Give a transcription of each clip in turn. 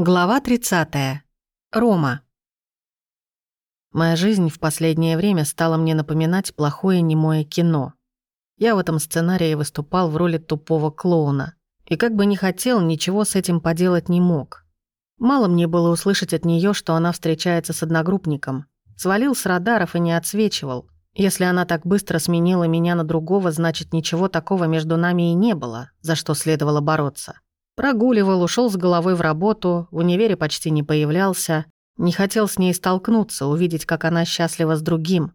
Глава 30. Рома. Моя жизнь в последнее время стала мне напоминать плохое немое кино. Я в этом сценарии выступал в роли тупого клоуна. И как бы ни хотел, ничего с этим поделать не мог. Мало мне было услышать от нее, что она встречается с одногруппником. Свалил с радаров и не отсвечивал. Если она так быстро сменила меня на другого, значит, ничего такого между нами и не было, за что следовало бороться. Прогуливал, ушел с головой в работу, в универе почти не появлялся. Не хотел с ней столкнуться, увидеть, как она счастлива с другим.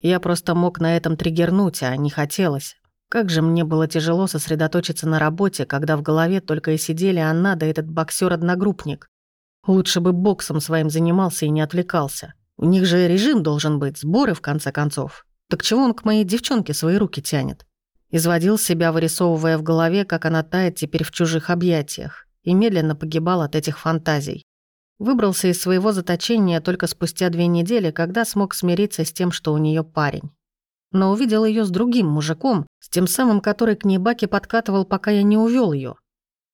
Я просто мог на этом триггернуть, а не хотелось. Как же мне было тяжело сосредоточиться на работе, когда в голове только и сидели она да этот боксер одногруппник Лучше бы боксом своим занимался и не отвлекался. У них же режим должен быть, сборы в конце концов. Так чего он к моей девчонке свои руки тянет? Изводил себя, вырисовывая в голове, как она тает теперь в чужих объятиях, и медленно погибал от этих фантазий. Выбрался из своего заточения только спустя две недели, когда смог смириться с тем, что у нее парень. Но увидел ее с другим мужиком, с тем самым, который к ней баки подкатывал, пока я не увел ее.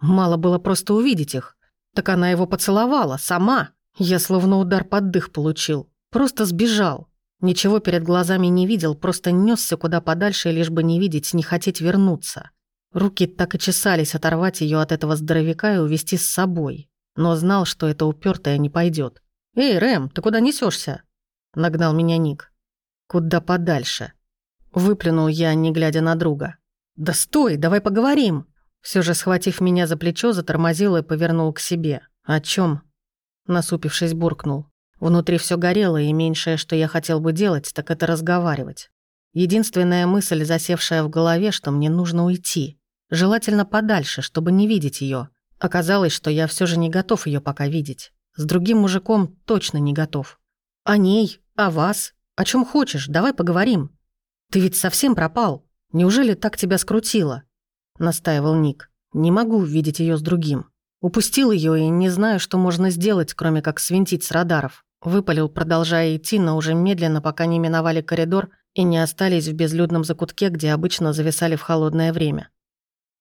Мало было просто увидеть их. Так она его поцеловала, сама. Я словно удар под дых получил. Просто сбежал. Ничего перед глазами не видел, просто несся куда подальше, лишь бы не видеть, не хотеть вернуться. Руки так и чесались оторвать ее от этого здоровяка и увести с собой. Но знал, что это упертая не пойдет. «Эй, Рэм, ты куда несешься? Нагнал меня Ник. «Куда подальше?» Выплюнул я, не глядя на друга. «Да стой, давай поговорим!» Все же, схватив меня за плечо, затормозил и повернул к себе. «О чем? Насупившись, буркнул. Внутри все горело, и меньшее, что я хотел бы делать, так это разговаривать. Единственная мысль, засевшая в голове, что мне нужно уйти. Желательно подальше, чтобы не видеть ее. Оказалось, что я все же не готов ее пока видеть. С другим мужиком точно не готов. О ней, о вас, о чем хочешь, давай поговорим. Ты ведь совсем пропал. Неужели так тебя скрутило? Настаивал Ник. Не могу видеть ее с другим. Упустил ее и не знаю, что можно сделать, кроме как свинтить с радаров. Выпалил, продолжая идти, но уже медленно, пока не миновали коридор и не остались в безлюдном закутке, где обычно зависали в холодное время.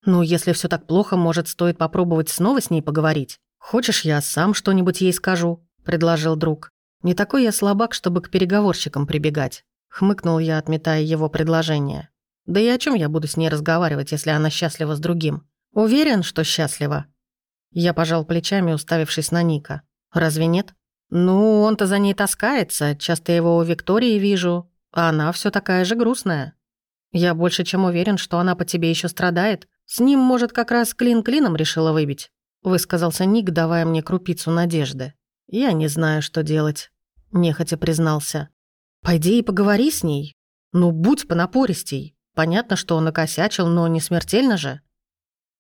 «Ну, если все так плохо, может, стоит попробовать снова с ней поговорить? Хочешь, я сам что-нибудь ей скажу?» – предложил друг. «Не такой я слабак, чтобы к переговорщикам прибегать», – хмыкнул я, отметая его предложение. «Да и о чем я буду с ней разговаривать, если она счастлива с другим? Уверен, что счастлива?» Я пожал плечами, уставившись на Ника. «Разве нет?» «Ну, он-то за ней таскается, часто его у Виктории вижу, а она все такая же грустная. Я больше чем уверен, что она по тебе еще страдает. С ним, может, как раз клин клином решила выбить», высказался Ник, давая мне крупицу надежды. «Я не знаю, что делать», нехотя признался. «Пойди и поговори с ней. Ну, будь понапористей. Понятно, что он накосячил, но не смертельно же».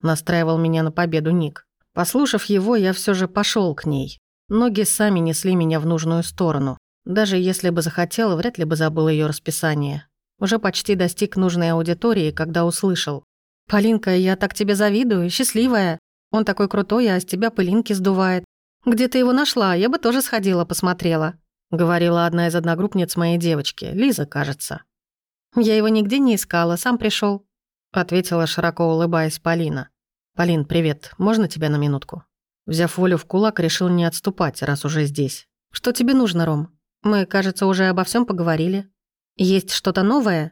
Настраивал меня на победу Ник. Послушав его, я все же пошел к ней. Ноги сами несли меня в нужную сторону. Даже если бы захотел, вряд ли бы забыл ее расписание. Уже почти достиг нужной аудитории, когда услышал. «Полинка, я так тебе завидую, счастливая. Он такой крутой, а с тебя пылинки сдувает. Где ты его нашла? Я бы тоже сходила, посмотрела», — говорила одна из одногруппниц моей девочки, Лиза, кажется. «Я его нигде не искала, сам пришел, ответила, широко улыбаясь Полина. «Полин, привет, можно тебя на минутку?» Взяв волю в кулак, решил не отступать, раз уже здесь. «Что тебе нужно, Ром? Мы, кажется, уже обо всем поговорили. Есть что-то новое?»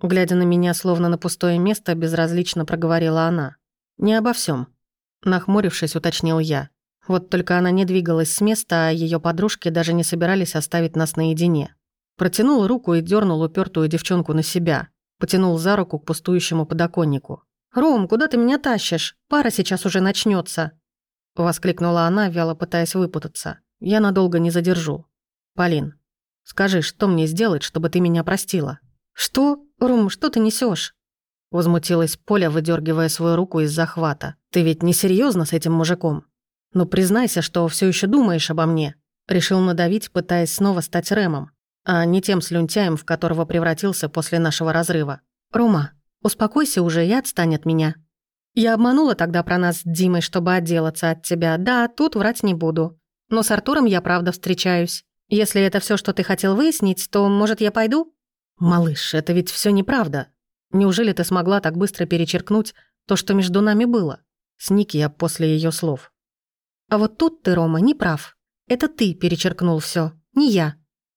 Глядя на меня, словно на пустое место, безразлично проговорила она. «Не обо всем. Нахмурившись, уточнил я. Вот только она не двигалась с места, а ее подружки даже не собирались оставить нас наедине. Протянул руку и дернул упертую девчонку на себя. Потянул за руку к пустующему подоконнику. «Ром, куда ты меня тащишь? Пара сейчас уже начнется. Воскликнула она, вяло пытаясь выпутаться. «Я надолго не задержу. Полин, скажи, что мне сделать, чтобы ты меня простила?» «Что? Рум, что ты несешь? Возмутилась Поля, выдергивая свою руку из захвата. «Ты ведь не серьезно с этим мужиком? Ну признайся, что все еще думаешь обо мне». Решил надавить, пытаясь снова стать Рэмом, а не тем слюнтяем, в которого превратился после нашего разрыва. «Рума, успокойся уже и отстань от меня», я обманула тогда про нас с Димой, чтобы отделаться от тебя. Да, тут врать не буду. Но с Артуром я правда встречаюсь. Если это все, что ты хотел выяснить, то, может, я пойду? Малыш, это ведь все неправда. Неужели ты смогла так быстро перечеркнуть то, что между нами было? Сник я после ее слов. А вот тут ты, Рома, не прав. Это ты перечеркнул все, не я.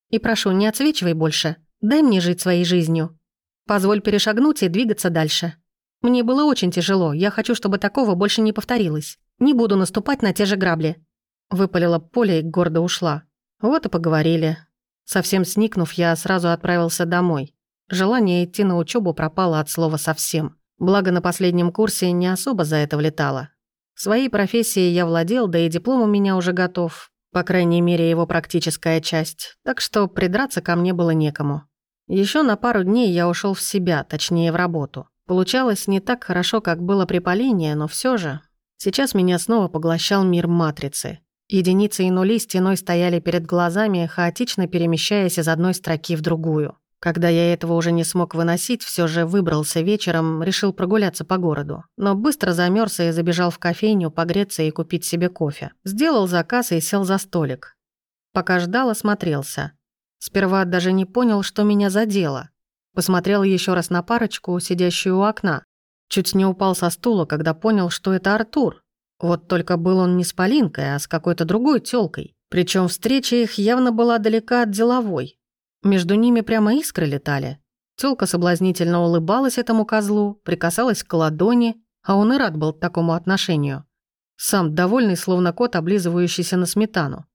И прошу, не отсвечивай больше. Дай мне жить своей жизнью. Позволь перешагнуть и двигаться дальше. Мне было очень тяжело, я хочу, чтобы такого больше не повторилось. Не буду наступать на те же грабли». Выпалила Поля и гордо ушла. Вот и поговорили. Совсем сникнув, я сразу отправился домой. Желание идти на учебу пропало от слова совсем. Благо, на последнем курсе не особо за это влетало. Своей профессией я владел, да и диплом у меня уже готов. По крайней мере, его практическая часть. Так что придраться ко мне было некому. Еще на пару дней я ушел в себя, точнее в работу. Получалось не так хорошо, как было при Полине, но все же. Сейчас меня снова поглощал мир матрицы. Единицы и нули стеной стояли перед глазами, хаотично перемещаясь из одной строки в другую. Когда я этого уже не смог выносить, все же выбрался вечером, решил прогуляться по городу. Но быстро замерз и забежал в кофейню погреться и купить себе кофе. Сделал заказ и сел за столик. Пока ждал, осмотрелся. Сперва даже не понял, что меня задело. Посмотрел еще раз на парочку, сидящую у окна. Чуть не упал со стула, когда понял, что это Артур. Вот только был он не с Полинкой, а с какой-то другой тёлкой. Причем встреча их явно была далека от деловой. Между ними прямо искры летали. Тёлка соблазнительно улыбалась этому козлу, прикасалась к ладони, а он и рад был такому отношению. Сам довольный, словно кот, облизывающийся на сметану.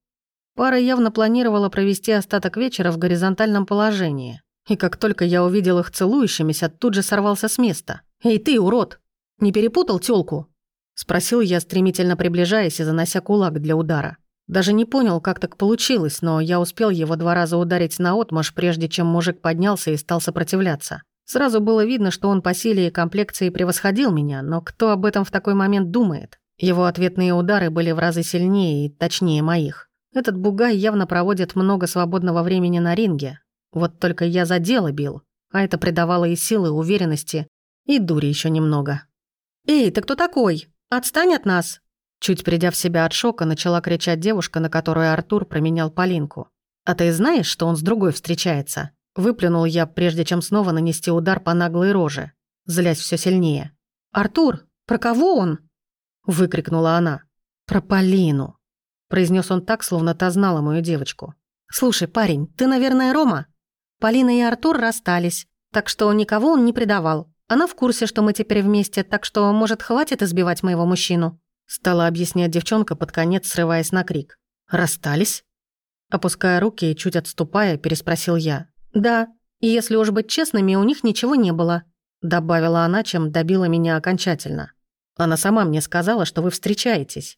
Пара явно планировала провести остаток вечера в горизонтальном положении. И как только я увидел их целующимися, тут же сорвался с места. «Эй ты, урод! Не перепутал тёлку?» Спросил я, стремительно приближаясь и занося кулак для удара. Даже не понял, как так получилось, но я успел его два раза ударить на отмашь, прежде чем мужик поднялся и стал сопротивляться. Сразу было видно, что он по силе и комплекции превосходил меня, но кто об этом в такой момент думает? Его ответные удары были в разы сильнее и точнее моих. Этот бугай явно проводит много свободного времени на ринге. Вот только я за дело бил, а это придавало и силы, уверенности, и дури еще немного. «Эй, ты кто такой? Отстань от нас!» Чуть придя в себя от шока, начала кричать девушка, на которую Артур променял Полинку. «А ты знаешь, что он с другой встречается?» Выплюнул я, прежде чем снова нанести удар по наглой роже, злясь все сильнее. «Артур, про кого он?» Выкрикнула она. «Про Полину», произнес он так, словно та знала мою девочку. «Слушай, парень, ты, наверное, Рома?» Полина и Артур расстались, так что никого он не предавал. Она в курсе, что мы теперь вместе, так что, может, хватит избивать моего мужчину?» Стала объяснять девчонка под конец, срываясь на крик. «Расстались?» Опуская руки и чуть отступая, переспросил я. «Да, и если уж быть честными, у них ничего не было», добавила она, чем добила меня окончательно. Она сама мне сказала, что вы встречаетесь.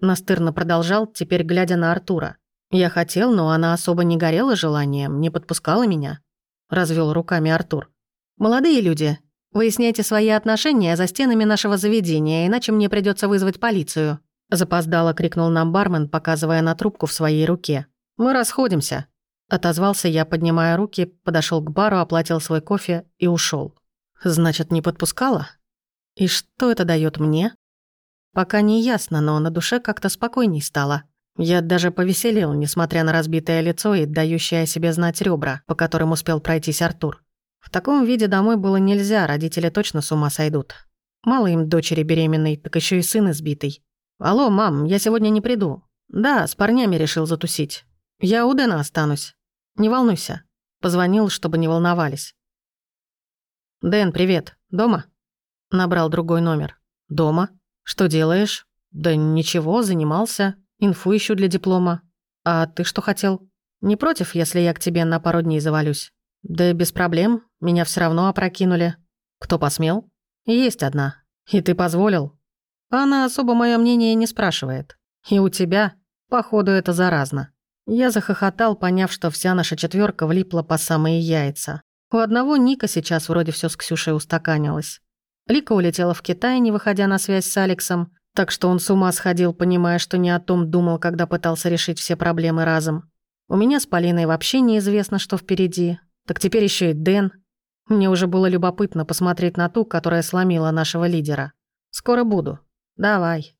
Настырно продолжал, теперь глядя на Артура. Я хотел, но она особо не горела желанием, не подпускала меня. Развел руками Артур. «Молодые люди, выясняйте свои отношения за стенами нашего заведения, иначе мне придется вызвать полицию». Запоздало крикнул нам бармен, показывая на трубку в своей руке. «Мы расходимся». Отозвался я, поднимая руки, подошел к бару, оплатил свой кофе и ушел. «Значит, не подпускала? И что это дает мне?» Пока не ясно, но на душе как-то спокойней стало. Я даже повеселел, несмотря на разбитое лицо и дающее о себе знать ребра, по которым успел пройтись Артур. В таком виде домой было нельзя, родители точно с ума сойдут. Мало им дочери беременной, так еще и сын избитый. «Алло, мам, я сегодня не приду». «Да, с парнями решил затусить. Я у Дэна останусь. Не волнуйся». Позвонил, чтобы не волновались. «Дэн, привет. Дома?» Набрал другой номер. «Дома? Что делаешь?» «Да ничего, занимался. Инфу ищу для диплома. А ты что хотел? Не против, если я к тебе на пару дней завалюсь? Да без проблем. Меня все равно опрокинули. Кто посмел? Есть одна. И ты позволил? Она особо мое мнение не спрашивает. И у тебя, походу, это заразно. Я захохотал, поняв, что вся наша четверка влипла по самые яйца. У одного Ника сейчас вроде все с Ксюшей устаканилось. Лика улетела в Китай, не выходя на связь с Алексом. Так что он с ума сходил, понимая, что не о том думал, когда пытался решить все проблемы разом. У меня с Полиной вообще неизвестно, что впереди. Так теперь еще и Дэн. Мне уже было любопытно посмотреть на ту, которая сломила нашего лидера. Скоро буду. Давай.